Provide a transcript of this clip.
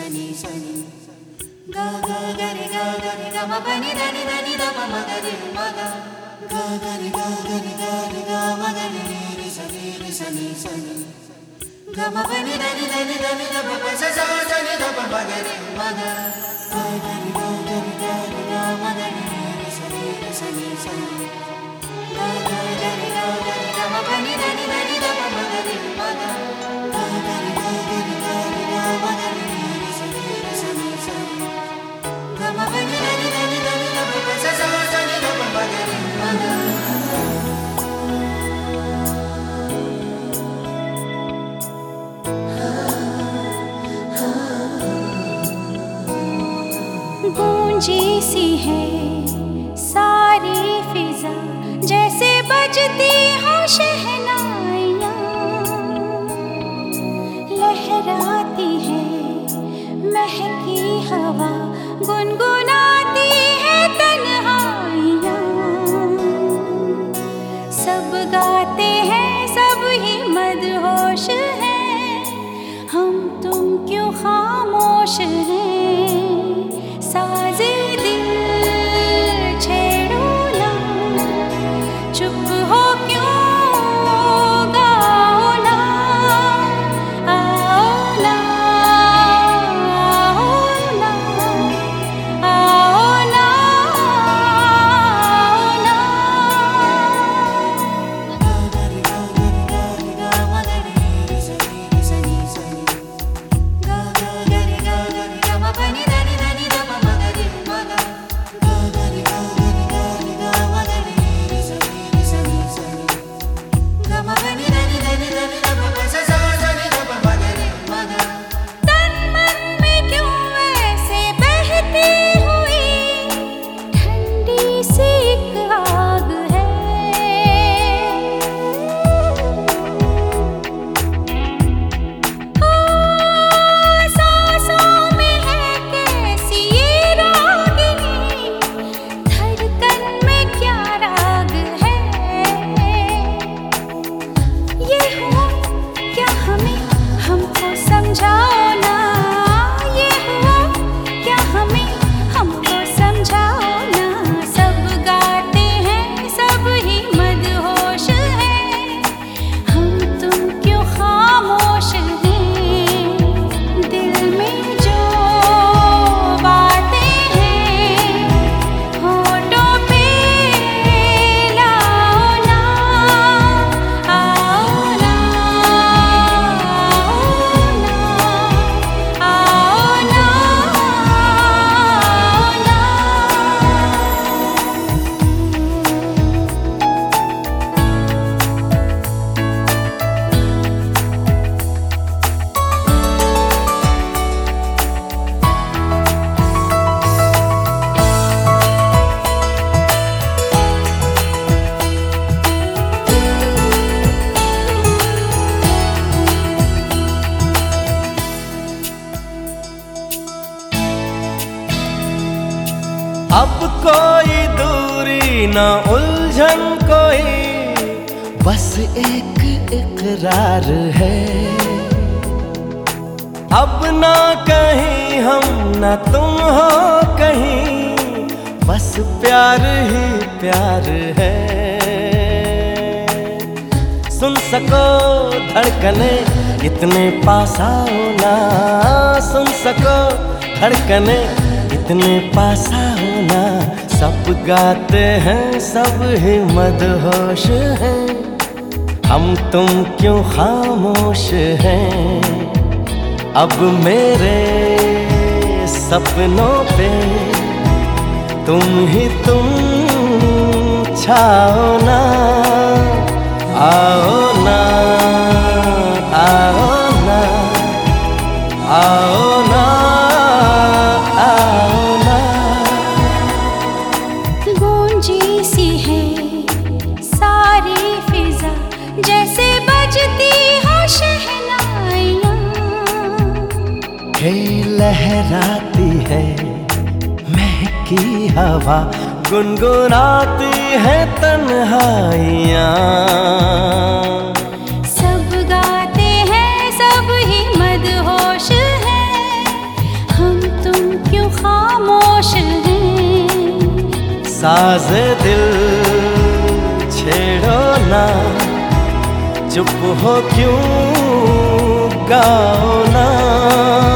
sani sani ga ga ga ri ga ga ri ga ma pa ni da ni da ni da pa ma ga ri ma ga ga ga ri ga ga ri ga ri ga ma ga ni ri ri sa ni ri sa ni sa ni ga ma pa ni da ni da ni da ni da pa pa sa sa sa ni da pa ma ga ri ma ga ga ga ri ga ga ri ga ri ga ma ga ri ri sa ni sa ni sa ni गूंजी सी है सारी फिजा जैसे बजती हो शहनाइयाँ न उलझन कोई। बस एक इकरार है। अब ना कहीं हम, न तुम हो कहीं। बस प्यार ही प्यार है। सुन सको धड़कने, इतने पास आओ ना। सुन सको धड़कने, इतने पास आओ ना। सब गाते हैं, सब ही मदहोश हैं। हम तुम क्यों खामोश हैं? अब मेरे सपनों पे तुम ही तुम छाओ ना, आओ ना। फिजा जैसे बजती हो शहनाइयाँ। हे लहराती है महकी हवा गुनगुनाती है तन्हाइयाँ। सब गाते हैं सब ही मदहोश हैं। हम तुम क्यों खामोश हैं? साज दिल छेड़ो ना चुप हो क्यों? गाओ ना।